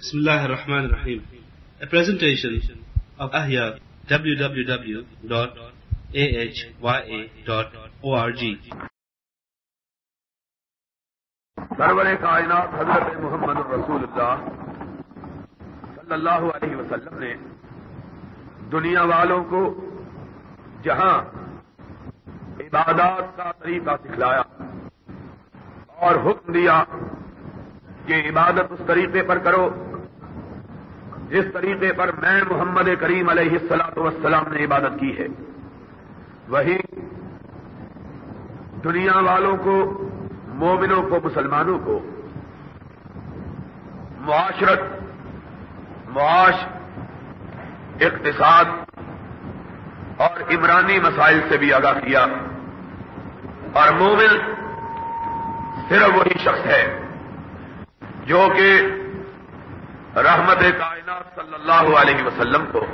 Bismillah ar-Rahman ar-Rahim. A presentation of Ahya www.ahya.org. سرور کائنات حضرت محمد رسول اللہ صلی اللہ علیہ وسلم نے دنیا والوں کو جہاں عبادات کا طریقہ سکھلایا اور حکم دیا کہ عبادت اس طریقے پر کرو جس طریقے پر میں محمد کریم علیہ السلاط وسلام نے عبادت کی ہے، وہی دنیا والوں کو، مومنوں کو، مسلمانوں کو معاشرت، معاش، اقتصاد اور عمرانی مسائل سے بھی آگاہ کیا۔ اور مومن صرف وہی شخص ہے جو کہ رحمت کا کائنات صلی اللہ علیہ وسلم کو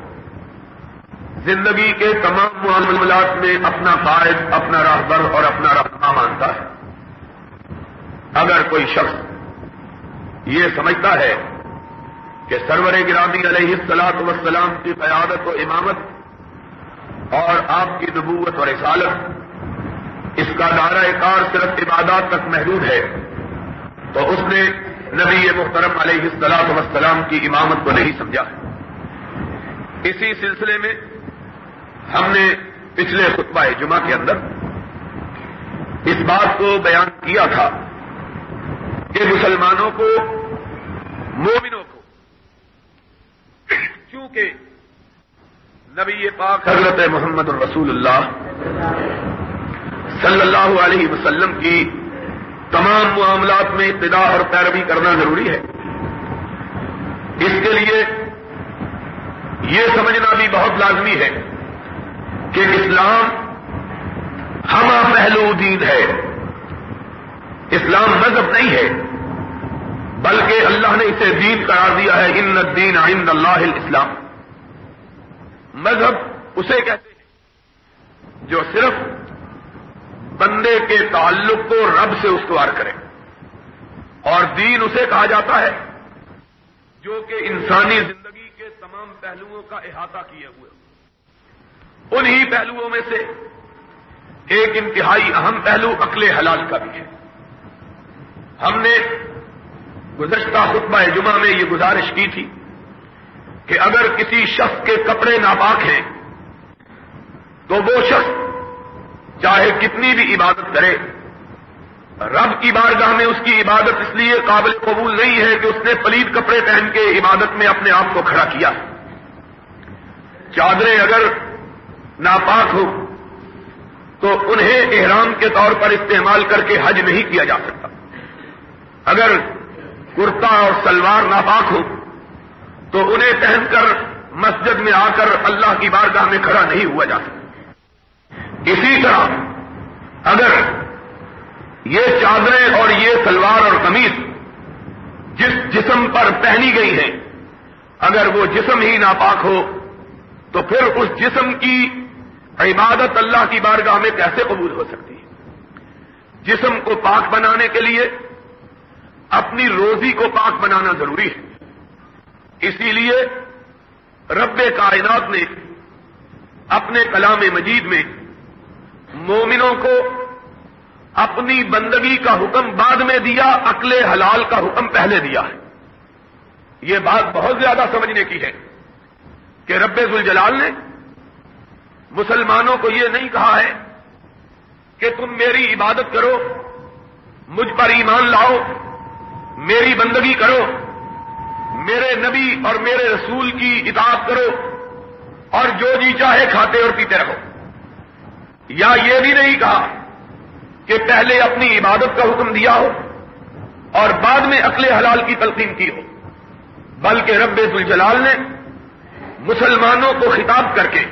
زندگی کے تمام معاملات میں اپنا قائد اپنا راہبر اور اپنا رہنما مانتا ہے۔ اگر کوئی شخص یہ سمجھتا ہے کہ سرور گرامی علیہ السلاط وسلام کی قیادت و امامت اور آپ کی نبوت اور رسالت اس کا دائرہ کار صرف عبادات تک محدود ہے، تو اس نے نبی محترم علیہ السلام وسلام کی امامت کو نہیں سمجھا۔ اسی سلسلے میں ہم نے پچھلے خطبہ جمعہ کے اندر اس بات کو بیان کیا تھا کہ مسلمانوں کو، مومنوں کو، چونکہ نبی پاک حضرت محمد الرسول اللہ صلی اللہ علیہ وسلم کی تمام معاملات میں ابتدا اور پیروی کرنا ضروری ہے۔ اس کے لیے یہ سمجھنا بھی بہت لازمی ہے کہ اسلام ہم پہلو دین ہے۔ اسلام مذہب نہیں ہے، بلکہ اللہ نے اسے دین قرار دیا ہے۔ ان الدین عند اللہ اسلام مذہب اسے کہتے ہیں جو صرف بندے کے تعلق کو رب سے استوار کرے اور دین اسے کہا جاتا ہے جو کہ انسانی زندگی کے تمام پہلوؤں کا احاطہ کیے ہوئے انہی پہلوؤں میں سے ایک انتہائی اہم پہلو عقل حلال کا بھی ہے۔ ہم نے گزشتہ خطبہ جمعہ میں یہ گزارش کی تھی کہ اگر کسی شخص کے کپڑے ناپاک ہیں تو وہ شخص چاہے کتنی بھی عبادت کرے۔ رب کی بارگاہ میں اس کی عبادت اس لیے قابل قبول نہیں ہے کہ اس نے پلید کپڑے پہن کے عبادت میں اپنے آپ کو کھڑا کیا۔ چادریں اگر ناپاک ہو تو انہیں احرام کے طور پر استعمال کر کے حج نہیں کیا جا سکتا۔ اگر کرتا اور سلوار ناپاک ہو تو انہیں پہن کر مسجد میں آ کر اللہ کی بارگاہ میں کھڑا نہیں ہوا جا سکتا۔ اسی طرح اگر یہ چادریں اور یہ سلوار اور قمیض جس جسم پر پہنی گئی ہیں، اگر وہ جسم ہی ناپاک ہو، تو پھر اس جسم کی عبادت اللہ کی بارگاہ میں کیسے قبول ہو سکتی ہے؟ جسم کو پاک بنانے کے لیے، اپنی روزی کو پاک بنانا ضروری ہے۔ اسی لیے رب کائنات نے اپنے کلام مجید میں مومنوں کو اپنی بندگی کا حکم بعد میں دیا، عقل حلال کا حکم پہلے دیا ہے۔ یہ بات بہت زیادہ سمجھنے کی ہے کہ رب الجلال نے مسلمانوں کو یہ نہیں کہا ہے کہ تم میری عبادت کرو، مجھ پر ایمان لاؤ، میری بندگی کرو، میرے نبی اور میرے رسول کی اطاعت کرو اور جو جی چاہے کھاتے اور پیتے رہو۔ یا یہ بھی نہیں کہا کہ پہلے اپنی عبادت کا حکم دیا ہو اور بعد میں عقل حلال کی تلقین کی ہو، بلکہ رب الجلال نے مسلمانوں کو خطاب کر کے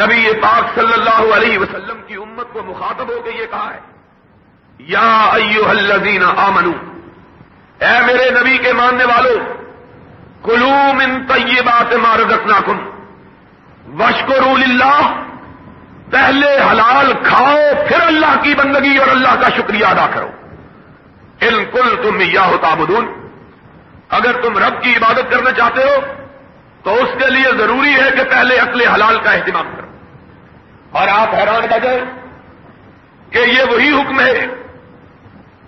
نبی پاک صلی اللہ علیہ وسلم کی امت کو مخاطب ہو کے یہ کہا ہے، یا ایو الذین آمنو، اے میرے نبی کے ماننے والوں کلو من طیبات ما رزقناکم، واشکروا للہ پہلے حلال کھاؤ، پھر اللہ کی بندگی اور اللہ کا شکریہ ادا کرو۔ ان کل تم یا ہوتا اگر تم رب کی عبادت کرنا چاہتے ہو، تو اس کے لیے ضروری ہے کہ پہلے عقل حلال کا اہتمام کرو۔ اور آپ حیران کر کہ یہ وہی حکم ہے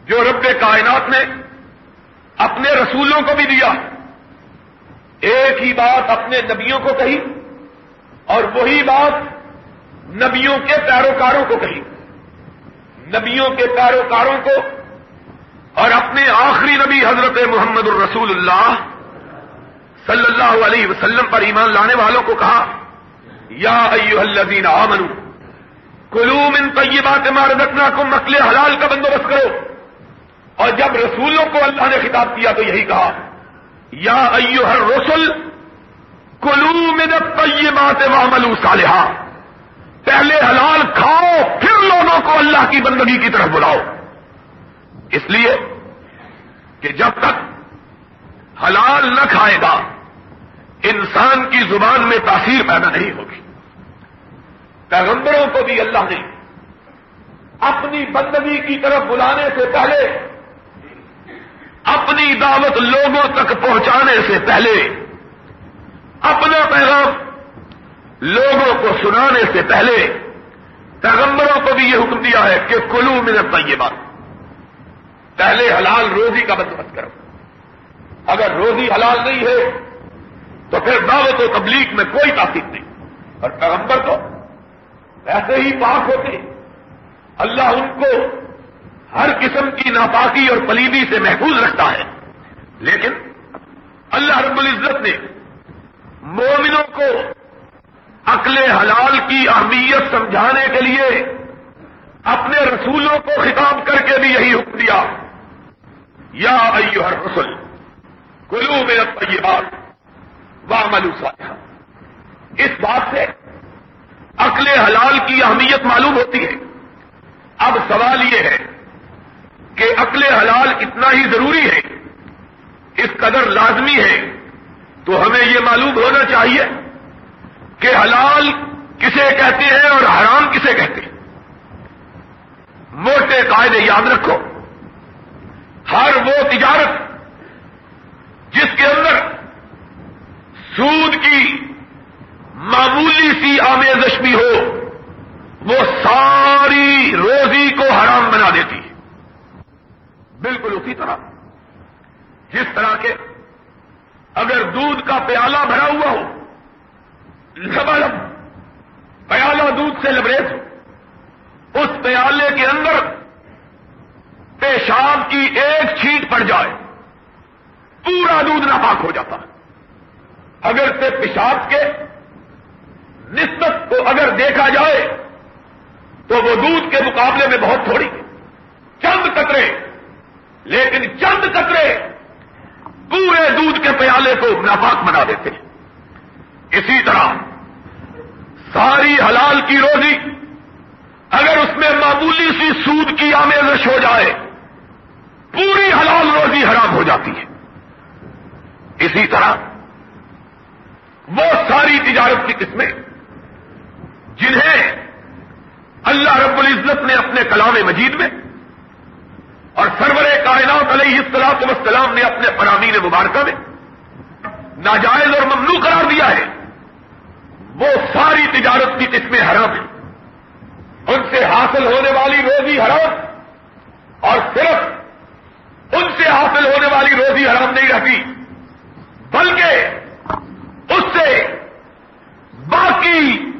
جو رب کائنات نے اپنے رسولوں کو بھی دیا۔ ایک ہی بات اپنے نبیوں کو کہی اور وہی بات نبیوں کے پیروکاروں کو کہی نبیوں کے پیروکاروں کو اور اپنے آخری نبی حضرت محمد الرسول اللہ صلی اللہ علیہ وسلم پر ایمان لانے والوں کو کہا، یا ایو الذین آمنو کلو من طیبات ما رزقناکم نقل حلال کا بندوبست کرو۔ اور جب رسولوں کو اللہ نے خطاب کیا تو یہی کہا، یا ایو ہر رسول کلو من طیبات وعملوا صالحا۔ پہلے حلال کھاؤ، پھر لوگوں کو اللہ کی بندگی کی طرف بلاؤ۔ اس لیے کہ جب تک حلال نہ کھائے گا، انسان کی زبان میں تاثیر پیدا نہیں ہوگی۔ پیغمبروں کو بھی اللہ نے اپنی بندگی کی طرف بلانے سے پہلے، اپنی دعوت لوگوں تک پہنچانے سے پہلے، اپنا پیغام لوگوں کو سنانے سے پہلے پیغمبروں کو بھی یہ حکم دیا ہے کہ کلو منت یہ بات پہلے حلال روزی کا بندوبست کرو۔ اگر روزی حلال نہیں ہے، تو پھر دعوت و تبلیغ میں کوئی تاثیر نہیں۔ اور پیغمبر تو ایسے ہی پاک ہوتے۔ اللہ ان کو ہر قسم کی ناپاکی اور پلیدی سے محفوظ رکھتا ہے۔ لیکن اللہ رب العزت نے مومنوں کو عقل حلال کی اہمیت سمجھانے کے لیے اپنے رسولوں کو خطاب کر کے بھی یہی حکم دیا۔ یا ایو ہر رسول کلو میں یہ بات واملو صالحہ اس بات سے عقل حلال کی اہمیت معلوم ہوتی ہے۔ اب سوال یہ ہے کہ عقل حلال اتنا ہی ضروری ہے، اس قدر لازمی ہے تو ہمیں یہ معلوم ہونا چاہیے۔ کہ حلال کسے کہتے ہیں اور حرام کسے کہتے ہیں۔ موٹے قاعدے یاد رکھو۔ ہر وہ تجارت جس کے اندر سود کی معمولی سی آمیزش بھی ہو، وہ ساری روزی کو حرام بنا دیتی ہے۔ بالکل اسی طرح، جس طرح کے اگر دودھ کا پیالہ بھرا ہوا ہو لبلب پیالہ دودھ سے لبریز ہو اس پیالے کے اندر پیشاب کی ایک چھینٹ پڑ جائے، پورا دودھ ناپاک ہو جاتا۔ اگر سے پیشاب کے نسبت کو اگر دیکھا جائے، تو وہ دودھ کے مقابلے میں بہت تھوڑی چند قطرے، لیکن چند قطرے پورے دودھ کے پیالے کو ناپاک بنا دیتے ہیں۔ اسی طرح ساری حلال کی روزی اگر اس میں معمولی سی سود کی آمیزش ہو جائے، پوری حلال روزی حرام ہو جاتی ہے۔ اسی طرح وہ ساری تجارت کی قسمیں جنہیں اللہ رب العزت نے اپنے کلام مجید میں اور سرور کائنات علیہ السلاط وسلام نے اپنے فرامین مبارکہ میں ناجائز اور ممنوع قرار دیا ہے۔ وہ ساری تجارت کی قسمیں حرام ہیں۔ ان سے حاصل ہونے والی روزی حرام، اور صرف ان سے حاصل ہونے والی روزی حرام نہیں رہتی، بلکہ اس سے باقی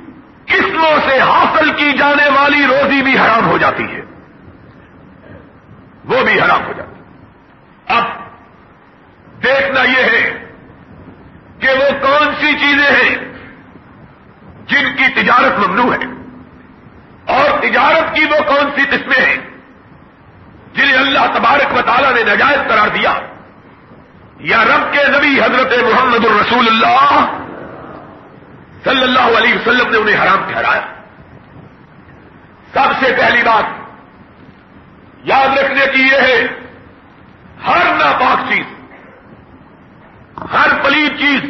قسموں سے حاصل کی جانے والی روزی بھی حرام ہو جاتی ہے۔ وہ بھی حرام ہو جاتی۔ ہے اب دیکھنا یہ ہے کہ وہ کون سی چیزیں ہیں تجارت ممنوع ہے۔ اور تجارت کی وہ کون سی قسمیں ہیں جنہیں اللہ تبارک و تعالیٰ نے نجائز قرار دیا؟ یا رب کے نبی حضرت محمد الرسول اللہ صلی اللہ علیہ وسلم نے انہیں حرام ٹھہرایا۔ سب سے پہلی بات یاد رکھنے کی یہ ہے، ہر ناپاک چیز، ہر پلیب چیز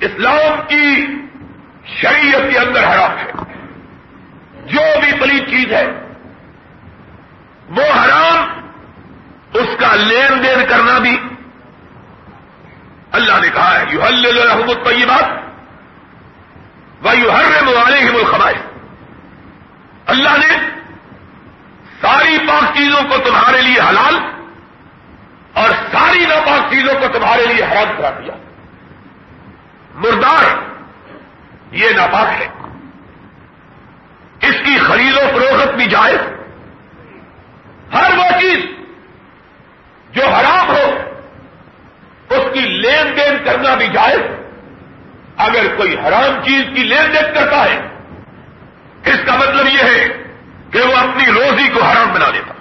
اسلام کی شریعت کے اندر حرام ہے۔ جو بھی پلیب چیز ہے، وہ حرام، اس کا لین دین کرنا بھی۔ اللہ نے کہا ہے یو حل یہ بات وہ ہر موالے ہی ملک اللہ نے ساری پاک چیزوں کو تمہارے لیے حلال اور ساری ناپاک چیزوں کو تمہارے لیے حرام کرا دیا۔ مردار یہ ناپاک ہے۔ اس کی خرید و فروخت بھی جائز۔ ہر وہ چیز جو حرام ہو، اس کی لین دین کرنا بھی جائز۔ اگر کوئی حرام چیز کی لین دین کرتا ہے، اس کا مطلب یہ ہے کہ وہ اپنی روزی کو حرام بنا لیتا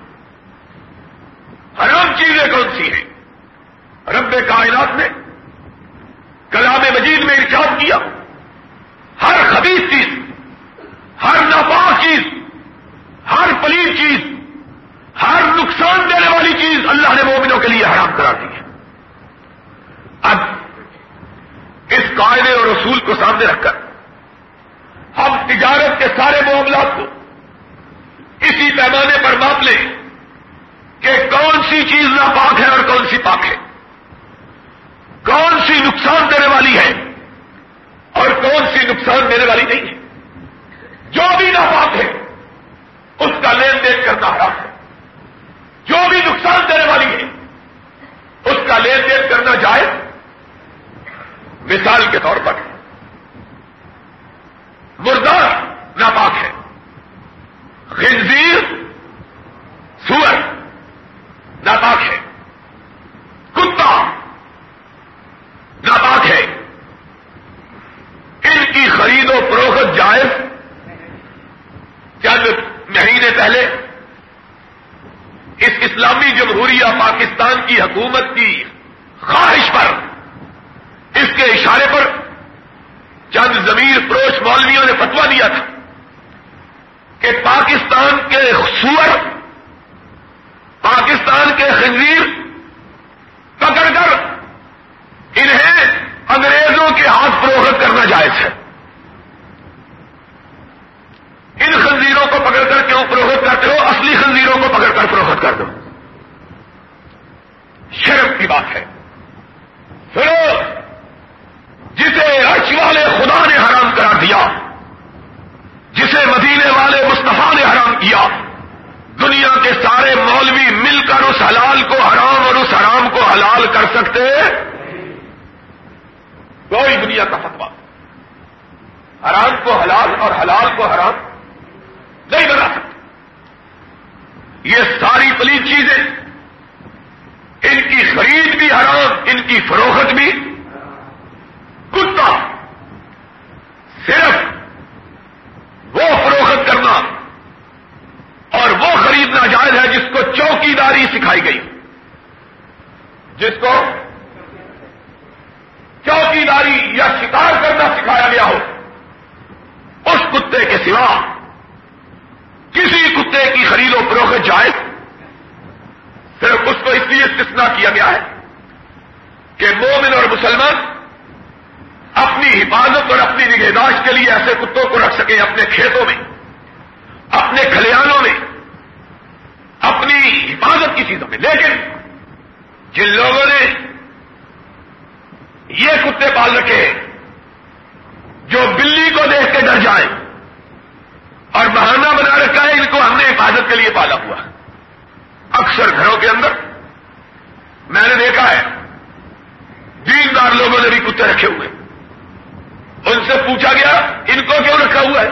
حرام چیزیں کون سی ہیں؟ رب کائنات نے کلام مجید میں ارشاد کیا۔ ہر خبیص چیز، ہر ناپاک چیز، ہر پلیز چیز، ہر نقصان دینے والی چیز اللہ نے مومنوں کے لیے حرام کرا دی ہے۔ اب اس قاعدے اور اصول کو سامنے رکھ کر ہم تجارت کے سارے معاملات کو اسی پیمانے پر ماپ لیں کہ کون سی چیز ناپاک ہے اور کون سی پاک ہے کون سی نقصان دینے والی ہے اور کون نقصان دینے والی نہیں ہے۔ جو بھی ناپاک ہے، اس کا لین دین کرنا حرام ہے۔ جو بھی نقصان دینے والی ہے، اس کا لین دین کرنا جائے مثال کے طور پر مردار ناپاک ہے خنزیر سور ناپاک ہے کتا ناپاک ہے ان کی خرید و فروخت جائز چند مہینے پہلے اس اسلامی جمہوریہ پاکستان کی حکومت کی خواہش پر اس کے اشارے پر چند زمین فروش مولویوں نے فتوا دیا تھا کہ پاکستان کے سور پاکستان کے خنزیر پکڑ کر انہیں انگریزوں کے ہاتھ فروخت کرنا جائز ہے ان خنزیروں کو پکڑ کر کیوں فروخت کرتے ہو اصلی خنزیروں کو پکڑ کر فروخت کر دو شرف کی بات ہے پھر جسے عرش والے خدا نے حرام کرا دیا جسے مدینے والے مصطفیٰ نے حرام کیا دنیا کے سارے مولوی مل کر اس حلال کو حرام اور اس حرام کو حلال کر سکتے کوئی دنیا کا فتوا حرام کو حلال اور حلال کو حرام نہیں بنا سکتے یہ ساری پلیز چیزیں ان کی خرید بھی حرام ان کی فروخت بھی کتا صرف وہ فروخت کرنا اور وہ خریدنا جائز ہے جس کو چوکی داری سکھائی گئی جس کو چوکی داری یا شکار کرنا سکھایا گیا ہو، اس کتے کے سوا کسی کتے کی خرید و فروخت جائز؟ صرف اس کو اس لیے استثنا کیا گیا ہے کہ مومن اور مسلمان اپنی حفاظت اور اپنی نگہداشت کے لیے ایسے کتوں کو رکھ سکیں اپنے کھیتوں میں اپنے کھلیانوں میں اپنی حفاظت کی چیزوں میں لیکن جن لوگوں نے یہ کتے پال رکھے جو بلی کو دیکھ کے ڈر جائیں اور بہانہ بنا رکھا ہے ان کو ہم نے حفاظت کے لیے پالا ہوا اکثر گھروں کے اندر۔ میں نے دیکھا ہے۔ دیندار لوگوں نے بھی کتے رکھے ہوئے۔ ان سے پوچھا گیا، ان کو کیوں رکھا ہوا ہے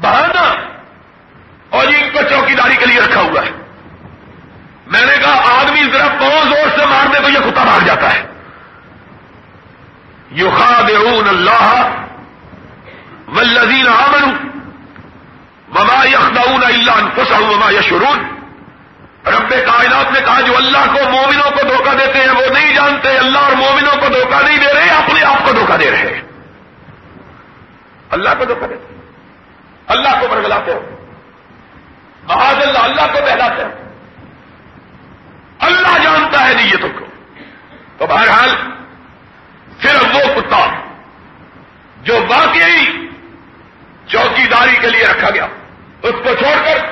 بہانا اور ان کو چوکی داری کے لیے رکھا ہوا ہے میں نے کہا آدمی ذرا پاؤں زور سے مارنے تو یہ کتا بھاگ جاتا ہے یو خاد اللہ ولزین آمن وما یخدعون الا انفسهم وما یشرون رب کائنات نے کہا جو اللہ کو مومنوں کو دھوکہ دیتے ہیں وہ نہیں جانتے اللہ اور مومنوں کو دھوکہ نہیں دے رہے اپنے آپ کو دھوکہ دے رہے ہیں اللہ کو دھوکہ دیتے اللہ کو برگلاتے ہو بہاد اللہ اللہ کو بہلاتے ہو اللہ جانتا ہے نیتوں کو تو بہرحال صرف وہ کتا جو واقعی چوکی داری کے لیے رکھا گیا۔ اس کو چھوڑ کر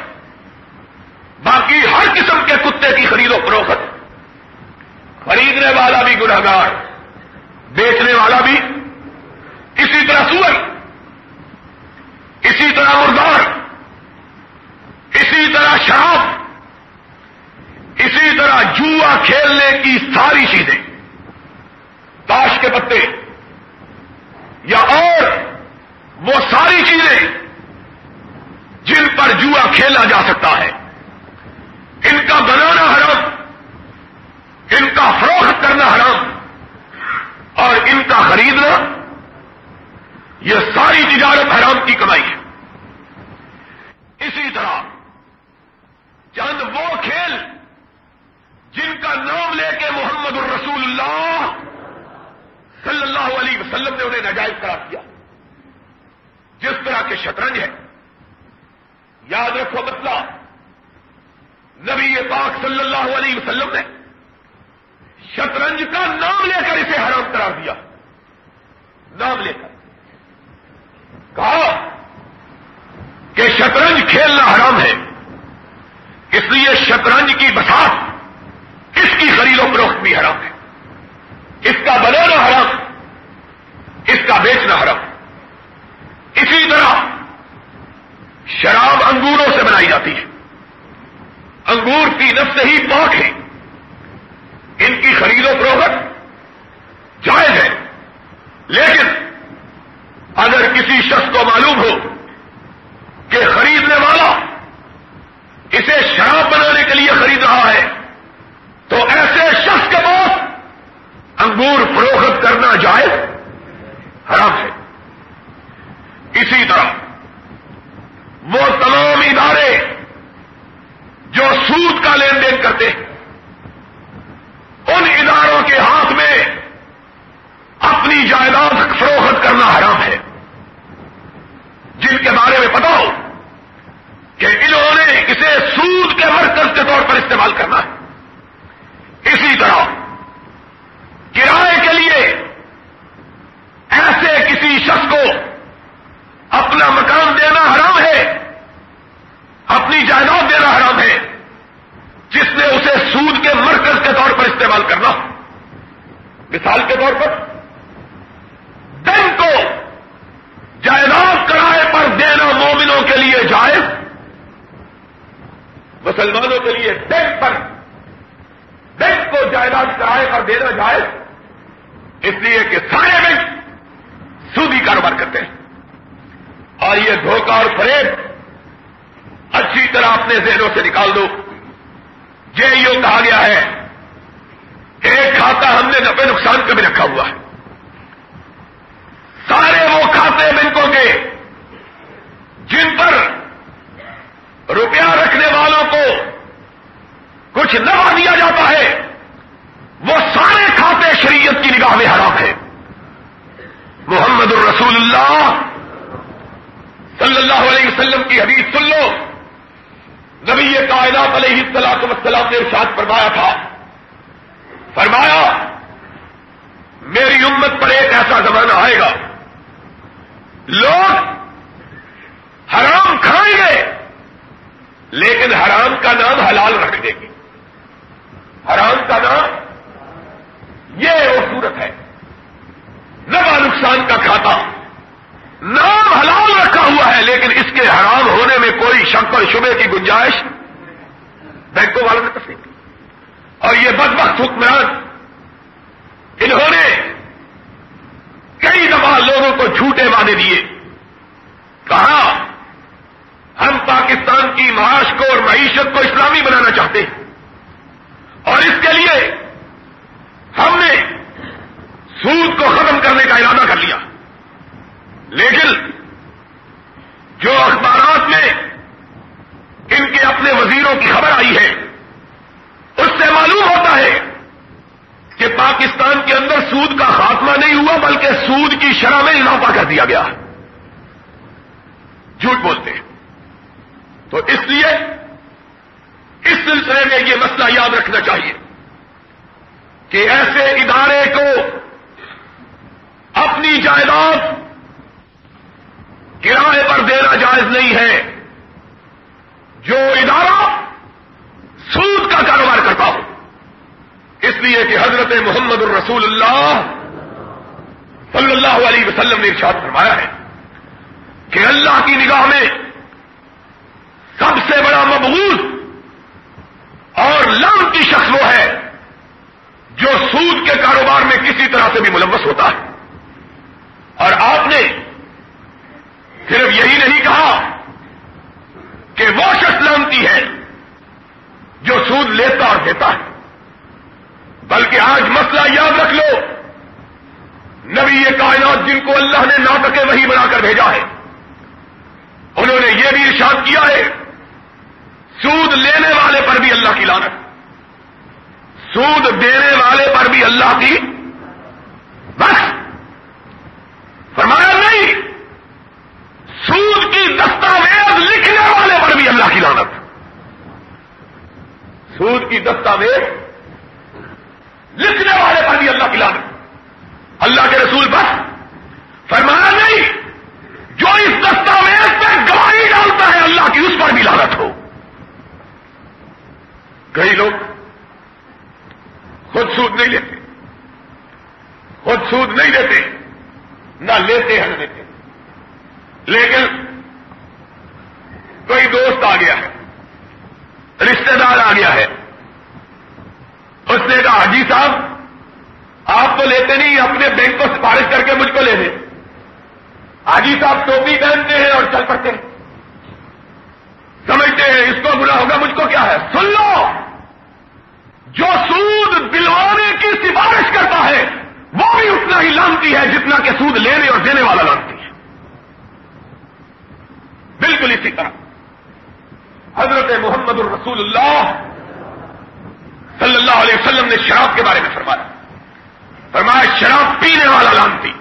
باقی ہر قسم کے کتے کی خرید و فروخت۔ خریدنے والا بھی گناگار بیچنے والا بھی۔ اسی طرح سور اسی طرح مردار، اسی طرح شراب، اسی طرح جوا کھیلنے کی ساری چیزیں۔ تاش کے پتے یا اور وہ ساری چیزیں جن پر جوا کھیلا جا سکتا ہے۔ ان کا بنانا حرام، ان کا فروخت کرنا حرام اور ان کا خریدنا، یہ ساری تجارت حرام کی کمائی ہے۔ اسی طرح چند وہ کھیل جن کا نام لے کے محمد الرسول اللہ صلی اللہ علیہ وسلم نے انہیں ناجائز قرار دیا۔ جس طرح کے شطرنج ہے یاد رکھو مسئلہ۔ نبی پاک صلی اللہ علیہ وسلم نے شطرنج کا نام لے کر اسے حرام قرار دیا۔ نام لے کر۔ کہا کہ شطرنج کھیلنا حرام ہے۔ اس لیے شطرنج کی بساط اس کی خرید و فروخت بھی حرام ہے۔ اس کا بنانا حرام، اس کا بیچنا حرام۔ اسی طرح شراب انگوروں سے بنائی جاتی ہے۔ انگور کی نفس ہی پاک ہے ان کی خرید و فروخت جائز ہے۔ لیکن اگر کسی شخص کو معلوم ہو کہ خریدنے والا اسے شراب بنانے کے لیے خرید رہا ہے، تو ایسے شخص کے پاس انگور فروخت کرنا جائز حرام ہے اسی طرح وہ تمام ادارے جو سود کا لین دین کرتے ہیں ان اداروں کے ہاتھ میں اپنی جائیداد فروخت کرنا حرام ہے جن کے بارے میں پتا ہو کہ انہوں نے اسے سود کے مرکز کے طور پر استعمال کرنا ہے اسی طرح کرائے کے لیے ایسے کسی شخص کو اپنا مکان دینا حرام ہے اپنی جائیداد دینا حرام ہے جس نے اسے سود کے مرکز کے طور پر استعمال کرنا مثال کے طور پر بینک کو جائیداد کرائے پر دینا مومنوں کے لیے جائز مسلمانوں کے لیے بینک پر بینک کو جائیداد کرائے پر دینا جائز، اس لیے کہ سارے بینک سودی کاروبار کرتے ہیں۔ اور یہ دھوکہ اور فریب اچھی طرح اپنے ذہنوں سے نکال دو۔ جے یو کہا گیا ہے، ایک کھاتا ہم نے نفے نقصان کا بھی رکھا ہوا ہے۔ سارے وہ کھاتے بینکوں کے جن پر روپیہ کچھ نفع دیا جاتا ہے، وہ سارے کھاتے شریعت کی نگاہ میں حرام ہے محمد الرسول اللہ صلی اللہ علیہ وسلم کی حدیث سن لو۔ نبی کائنات علیہ السلام وسلام نے ارشاد فرمایا تھا۔ فرمایا، میری امت پر ایک ایسا زمانہ آئے گا۔ لوگ حرام کھائیں گے، لیکن حرام کا نام حلال رکھ دیں گے۔ حرام کا نام یہ وہ صورت ہے۔ نبا نقصان کا کھاتا نام حلال رکھا ہوا ہے، لیکن اس کے حرام ہونے میں کوئی شک اور شبے کی گنجائش بینکوں والوں نے تفریح کی۔ اور یہ بد وقت حکمران، انہوں نے کئی دفعہ لوگوں کو جھوٹے وعدے دیے۔ کہا، ہم پاکستان کی معاش کو اور معیشت کو اسلامی بنانا چاہتے ہیں اور اس کے لیے ہم نے سود کو ختم کرنے کا ارادہ کر لیا لیکن جو اخبارات میں ان کے اپنے وزیروں کی خبر آئی ہے اس سے معلوم ہوتا ہے کہ پاکستان کے اندر سود کا خاتمہ نہیں ہوا بلکہ سود کی شرح میں اضافہ کر دیا گیا۔ جھوٹ بولتے۔ ہیں تو اس لیے اس سلسلے میں یہ مسئلہ یاد رکھنا چاہیے کہ ایسے ادارے کو اپنی جائیداد کرائے پر دینا جائز نہیں ہے۔ جو ادارہ سود کا کاروبار کرتا ہو۔ اس لیے کہ حضرت محمد الرسول اللہ صلی اللہ علیہ وسلم نے ارشاد فرمایا ہے کہ اللہ کی نگاہ میں سب سے بڑا مبغوض اور لم کی شخص وہ ہے جو سود کے کاروبار میں کسی طرح سے بھی ملوث ہوتا ہے۔ اور آپ نے صرف یہی نہیں کہا کہ وہ شخص لانتی ہے جو سود لیتا اور دیتا ہے بلکہ آج مسئلہ یاد رکھ لو نبی یہ کائنات جن کو اللہ نے ناٹکے وہی بنا کر بھیجا ہے۔ انہوں نے یہ بھی ارشاد کیا ہے، سود لینے والے پر بھی اللہ کی لانت سود دینے والے پر بھی اللہ کی بس۔ فرمایا نہیں، سود کی دستاویز لکھنے والے پر بھی اللہ کی لانت سود کی دستاویز لکھنے والے پر بھی اللہ کی لانت اللہ کے رسول بس فرمایا نہیں، جو اس دستاویز پہ گواہی ڈالتا ہے اللہ کی، اس پر بھی لانت ہو۔ کئی لوگ خود سود نہیں لیتے۔ خود سود نہیں لیتے، نہ لیتے ہیں، نہ دیتے۔ لیکن کوئی دوست آ گیا ہے، رشتہ دار آ گیا ہے، اس نے کہا حاجی صاحب آپ تو لیتے نہیں، اپنے بینک کو سفارش کر کے مجھ کو لے دیں حاجی صاحب ٹوپی پہنتے ہیں اور چل پڑتے ہیں۔ سمجھتے ہیں، اس کو برا ہوگا، مجھ کو کیا ہے؟ سن لو! جو سود دلوانے کی سفارش کرتا ہے، وہ بھی اتنا ہی لانتی ہے جتنا کہ سود لینے اور دینے والا لانتی ہے۔ بالکل اسی طرح۔ حضرت محمد الرسول اللہ صلی اللہ علیہ وسلم نے شراب کے بارے میں فرمایا۔ فرمایا، شراب پینے والا لانتی،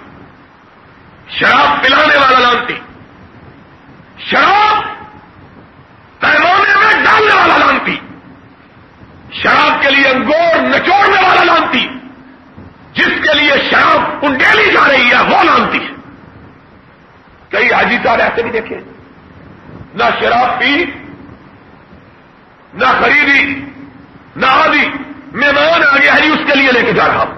شراب پلانے والا لانتی، شراب پیمانے میں ڈالنے والا لانتی، شراب کے لیے انگور نچوڑنے والا لانتی، جس کے لیے شراب انڈیلی جا رہی ہے، وہ لانتی ہے. کئی حاجی صاحب ایسے بھی دیکھے نہ شراب پی، نہ خریدی، نہ آدھی، مہمان آ گیا ہے اس کے لیے لے کے جا رہا ہوں.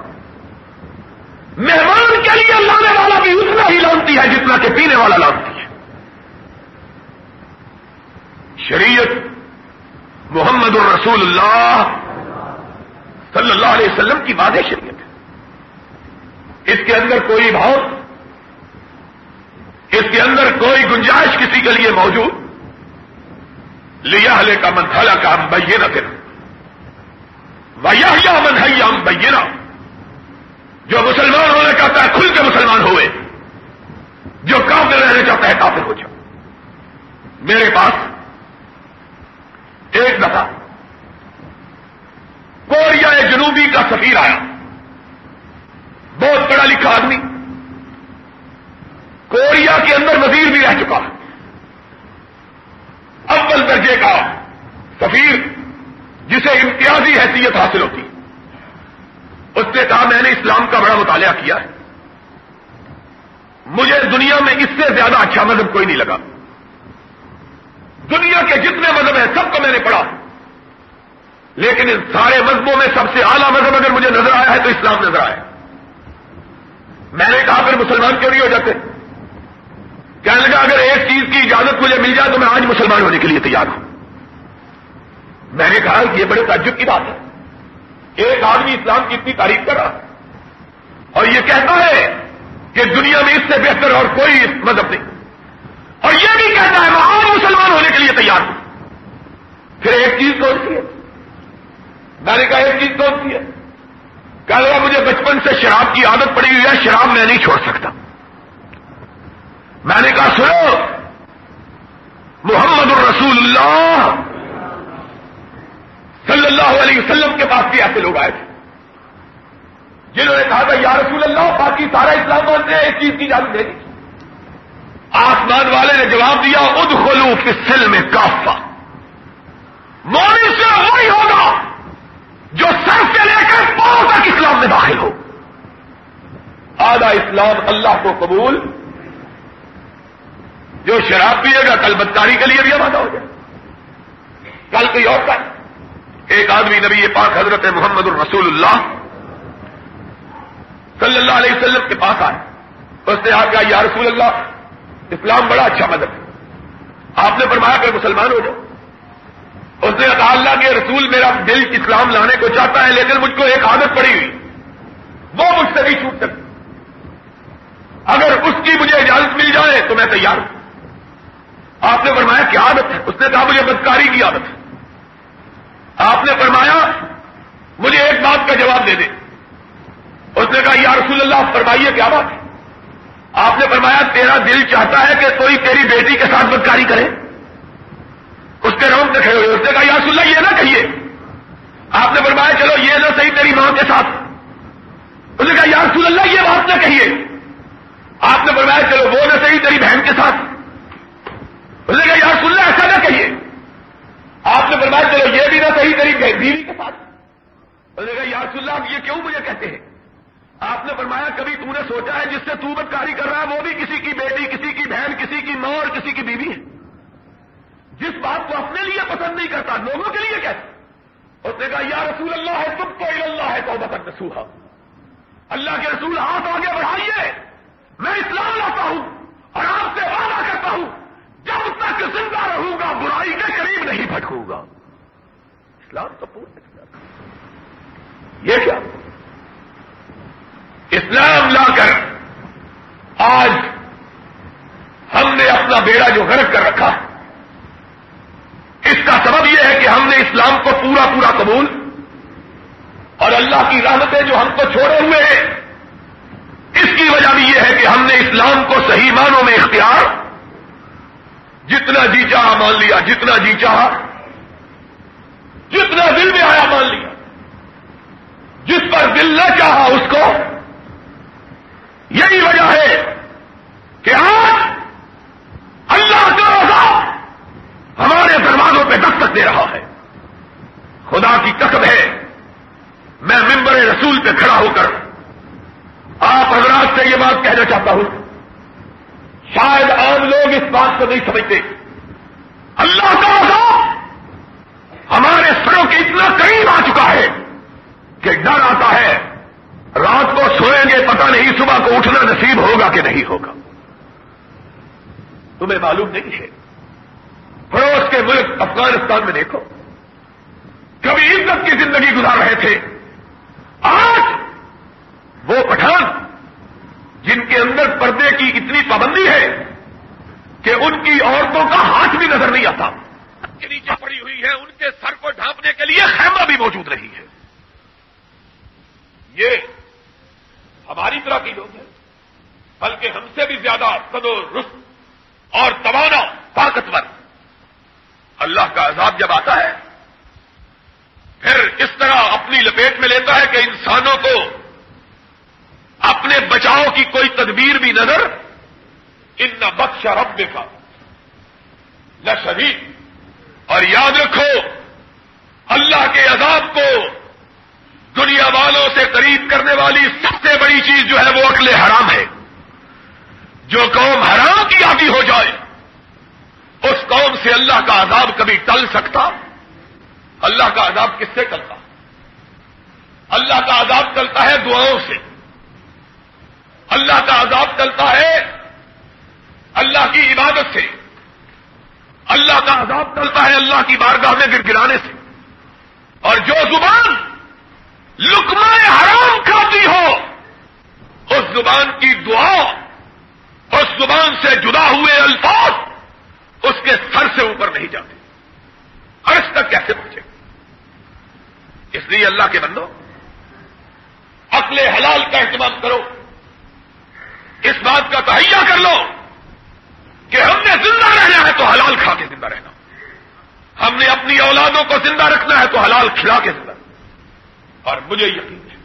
مہمان کے لیے لانے والا بھی اتنا ہی لانتی ہے جتنا کہ پینے والا لانتی ہے۔ شریعت محمد الرسول اللہ صلی اللہ علیہ وسلم کی واضح شریعت ہے۔ اس کے اندر کوئی بھاؤ، اس کے اندر کوئی گنجائش کسی کے لیے موجود۔ لیا لے کا منتھالا کا ہم بہیے نہ کریں ویا من ہے ہم بہیے نہ جو مسلمان ہونا چاہتا ہے کھل کے مسلمان ہوئے، جو کافر رہنا چاہتا ہے کافر ہو جاؤ۔ میرے پاس ایک دفعہ کوریا جنوبی کا سفیر آیا۔ بہت پڑھا لکھا آدمی۔ کوریا کے اندر وزیر بھی رہ چکا۔ اول درجے کا سفیر، جسے امتیازی حیثیت حاصل ہوتی۔ اس نے کہا میں نے اسلام کا بڑا مطالعہ کیا۔ ہے مجھے دنیا میں اس سے زیادہ اچھا مذہب کوئی نہیں لگا۔ دنیا کے جتنے مذہب ہیں سب کو میں نے پڑھا۔ لیکن ان سارے مذہبوں میں سب سے اعلیٰ مذہب اگر مجھے نظر آیا ہے تو اسلام نظر آیا۔ میں نے کہا پھر مسلمان کیوں نہیں ہو جاتے؟ کہنے لگا اگر ایک چیز کی اجازت مجھے مل جائے تو میں آج مسلمان ہونے کے لیے تیار ہوں۔ میں نے کہا یہ بڑے تعجب کی بات ہے۔ ایک آدمی اسلام کی اتنی تعریف کر رہا اور یہ کہتا ہے کہ دنیا میں اس سے بہتر اور کوئی مذہب نہیں۔ اور یہ بھی کہتا ہے میں آج مسلمان ہونے کے لیے تیار ہوں پھر ایک چیز کون سی ہے؟ میں نے کہا ایک چیز کون سی ہے؟ کہا لگا مجھے بچپن سے شراب کی عادت پڑی ہوئی ہے، شراب میں نہیں چھوڑ سکتا۔ میں نے کہا سنو، محمد الرسول اللہ صلی اللہ علیہ وسلم کے پاس بھی ایسے لوگ آئے تھے۔ جنہوں نے کہا تھا یا رسول اللہ، باقی سارا اسلام مانتے ایک چیز کی اجازت دے دی آسمان والے نے جواب دیا اد خلو کے سل میں کافا موری سے وہی ہوگا جو سر سے لے کر پاؤں تک اسلام میں داخل ہو۔ آدھا اسلام اللہ کو قبول، جو شراب پیے گا، کل بدکاری کے لیے بھی آمادہ ہو جائے۔ کل کوئی اور کر ایک آدمی نبی پاک حضرت محمد الرسول اللہ صلی اللہ علیہ وسلم کے پاس آئے۔ اس نے آ یا رسول اللہ، اسلام بڑا اچھا مذہب ہے۔ آپ نے فرمایا کہ مسلمان ہو جاؤ۔ اس نے کہا، اللہ کے رسول میرا دل اسلام لانے کو چاہتا ہے، لیکن مجھ کو ایک عادت پڑی ہوئی۔ وہ مجھ سے نہیں چھوٹ سکتی اگر اس کی مجھے اجازت مل جائے تو میں تیار ہوں۔ آپ نے فرمایا کیا عادت ہے۔ اس نے کہا، مجھے بدکاری کی عادت ہے۔ آپ نے فرمایا، مجھے ایک بات کا جواب دے دے اس نے کہا، یا رسول اللہ، فرمائیے کیا بات؟ ہے آپ نے فرمایا، تیرا دل چاہتا ہے کہ کوئی تیری بیٹی کے ساتھ بدکاری کرے۔ اس کے روم سے کھڑے ہوئے۔ اس نے کہا، یا رسول اللہ، یہ نہ کہیے۔ آپ نے فرمایا، چلو، یہ نہ صحیح تیری ماں کے ساتھ۔ اس نے کہا، یا رسول اللہ، یہ بات نہ کہیے۔ آپ نے فرمایا، چلو، وہ نہ صحیح تیری بہن کے ساتھ۔ اس نے کہا، یا رسول اللہ، ایسا نہ کہیے۔ آپ نے فرمایا چلو یہ بھی نہ صحیح تیری بیوی کے ساتھ۔ نے کہا یا رسول اللہ، یہ کیوں مجھے کہتے ہیں؟ آپ نے فرمایا، کبھی تو نے سوچا ہے، جس سے تو بدکاری کر رہا ہے، وہ بھی کسی کی بیٹی، کسی کی بہن، کسی کی ماں اور کسی کی بیوی ہے۔ جس بات کو اپنے لیے پسند نہیں کرتا، لوگوں کے لیے کہتا اس نے کہا، یا رسول اللہ ہے تم تو اللہ ہے تو بتن نسوہا اللہ کے رسول ہاتھ آگے بڑھائیے، میں اسلام لاتا ہوں اور آپ سے وعدہ کرتا ہوں۔ جب تک زندہ رہوں گا، برائی کے قریب نہیں بھٹکوں گا۔ اسلام تو پورا یہ کیا؟ اسلام لا کر آج ہم نے اپنا بیڑا جو غرق کر رکھا ہے، اس کا سبب یہ ہے کہ ہم نے اسلام کو پورا پورا قبول اور اللہ کی رحمتیں جو ہم کو چھوڑے ہوئے ہیں، اس کی وجہ بھی یہ ہے کہ ہم نے اسلام کو صحیح معنوں میں اختیار جتنا جی چاہا مان لیا، جتنا جی چاہا، جتنا دل میں آیا مان لیا۔ جس پر دل نہ چاہا اس کو، یہی وجہ ہے کہ آج اللہ کا روزہ ہمارے دروازوں پہ دستک دے رہا ہے۔ خدا کی قسم ہے، میں ممبر رسول پہ کھڑا ہو کر آپ حضرات سے یہ بات کہنا چاہتا ہوں۔ لوگ اس بات کو نہیں سمجھتے۔ اللہ کا عذاب ہمارے سروں کے اتنا قریب آ چکا ہے کہ ڈر آتا ہے۔ رات کو سوئیں گے، پتہ نہیں صبح کو اٹھنا نصیب ہوگا کہ نہیں ہوگا۔ تمہیں معلوم نہیں ہے۔ پڑوس کے ملک افغانستان میں دیکھو۔ کبھی عزت کی زندگی گزار رہے تھے۔ آج وہ پٹھان جن کے اندر پردے کی اتنی پابندی ہے کہ ان کی عورتوں کا ہاتھ بھی نظر نہیں آتا۔ کے نیچے پڑی ہوئی ہے، ان کے سر کو ڈھانپنے کے لیے خیمہ بھی موجود رہی ہے۔ یہ ہماری طرح کی لوگ ہیں، بلکہ ہم سے بھی زیادہ قدو رس اور توانا طاقتور۔ اللہ کا عذاب جب آتا ہے، پھر اس طرح اپنی لپیٹ میں لیتا ہے کہ انسانوں کو اپنے بچاؤ کی کوئی تدبیر بھی نظر ان بخش رب کا نہ شہید. اور یاد رکھو، اللہ کے عذاب کو دنیا والوں سے قریب کرنے والی سب سے بڑی چیز جو ہے وہ اکلے حرام ہے۔ جو قوم حرام کی آدھی ہو جائے، اس قوم سے اللہ کا عذاب کبھی ٹل سکتا؟ اللہ کا عذاب کس سے ٹلتا؟ اللہ کا عذاب ٹلتا ہے دعاؤں سے۔ اللہ کا عذاب ٹلتا ہے اللہ کی عبادت سے۔ اللہ کا عذاب ٹلتا ہے اللہ کی بارگاہ میں گر گرانے سے۔ اور جو زبان لکما حرام کھاتی ہو، اس زبان کی دعا، اس زبان سے جدا ہوئے الفاظ اس کے سر سے اوپر نہیں جاتے۔ عرض تک کیسے پہنچے؟ اس لیے اللہ کے بندو، عقل حلال کا اہتمام کرو۔ اس بات کا تہیا کر لو۔ کہ ہم نے زندہ رہنا ہے تو حلال کھا کے زندہ رہنا۔ ہم نے اپنی اولادوں کو زندہ رکھنا ہے تو حلال کھلا کے زندہ رہنا۔ اور مجھے یقین ہے،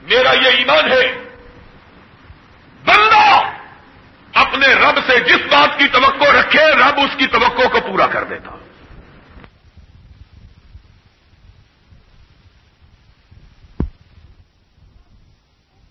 میرا یہ ایمان ہے، بندہ اپنے رب سے جس بات کی توقع رکھے، رب اس کی توقع کو پورا کر دیتا۔